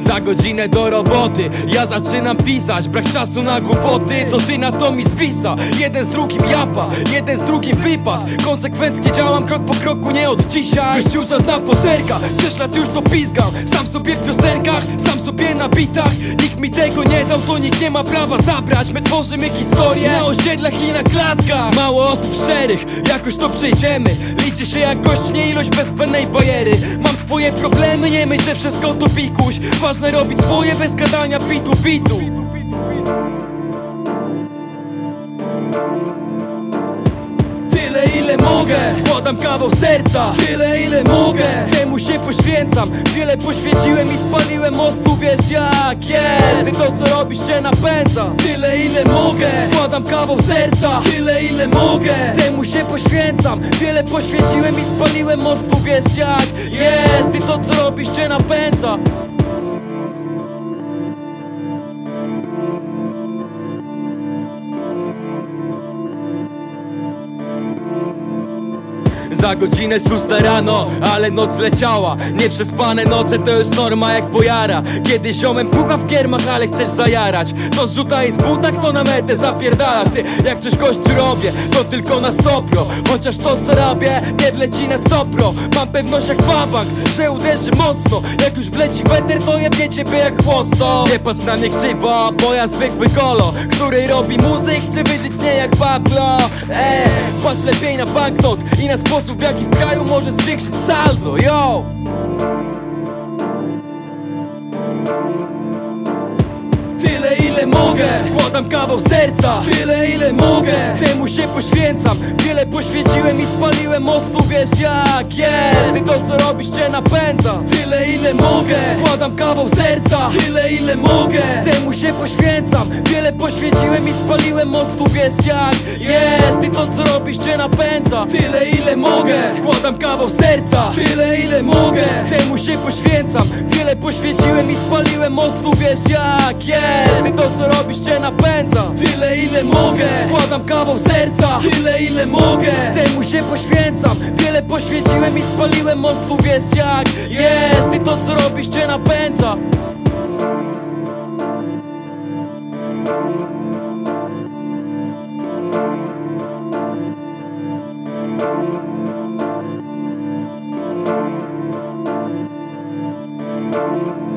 Za godzinę do roboty Ja zaczynam pisać, brak czasu na głupoty Co ty na to mi zwisa? Jeden z drugim japa, jeden z drugim wypad. Konsekwentnie działam krok po kroku, nie od dzisiaj. Gościu żadna poserka, sześć lat już to pizgam. Sam sobie w piosenkach, sam sobie na bitach. Nikt mi tego nie dał, to nikt nie ma prawa zabrać. My tworzymy historię na osiedlach i na klatkach. Mało osób szczerych, jakoś to przejdziemy. Liczy się jakość, nie ilość bezpędnej bajery. Mam swoje problemy, nie myślę wszystko to pikuś Ważne robić swoje bez gadania pitu pitu Tyle ile mogę. Wkładam kawał serca. Tyle ile mogę. Temu się poświęcam. Wiele poświęciłem i spaliłem mostu Wiesz jak jest. Ty to co robisz cię napędza. Tyle ile mogę. Wkładam kawał serca. Tyle ile mogę. Temu się poświęcam. Wiele poświęciłem i spaliłem mostu Wiesz jak jest. Ty to co robisz cię napędza Za godzinę szósta rano, ale noc leciała. Nieprzespane noce to już norma jak pojara. Kiedy ziomem pucha w kiermach, ale chcesz zajarać. To rzuta i z buta, kto na metę zapierdala? Ty, jak coś gościu robię, to tylko na stopro. Chociaż to co robię, nie wleci na stopro. Mam pewność jak wabank, że uderzy mocno. Jak już wleci weter, to jebnie ciebie jak chłosto. Nie patrz na mnie krzywo, bo ja zwykły kolo Który robi muzy i chce wyżyć z niej jak Pablo. Eee, patrz lepiej na banknot i na sposób w jaki w kraju może zwiększyć saldo, yo! Tyle ile mogę. Wkładam kawał serca. Tyle ile mogę. Temu się poświęcam. Wiele poświęciłem i spaliłem mostu Wiesz jak jest. Ty to co robisz cię napędza. Tyle ile mogę. Wkładam kawał serca. Tyle ile mogę. Temu się poświęcam. Wiele poświęciłem i spaliłem mostu Wiesz jak jest. Ty to co robisz cię napędza. Tyle ile mogę. Wkładam kawał serca. Tyle ile mogę. Temu się poświęcam. Wiele poświęciłem i spaliłem mostu Wiesz jak jest. Ty to co robisz cię napędza. Tyle ile mogę, składam kawał serca. Tyle ile mogę, temu się poświęcam. Wiele poświęciłem i spaliłem mostu, wiesz jak jest? I to co robisz cię napędza. Thank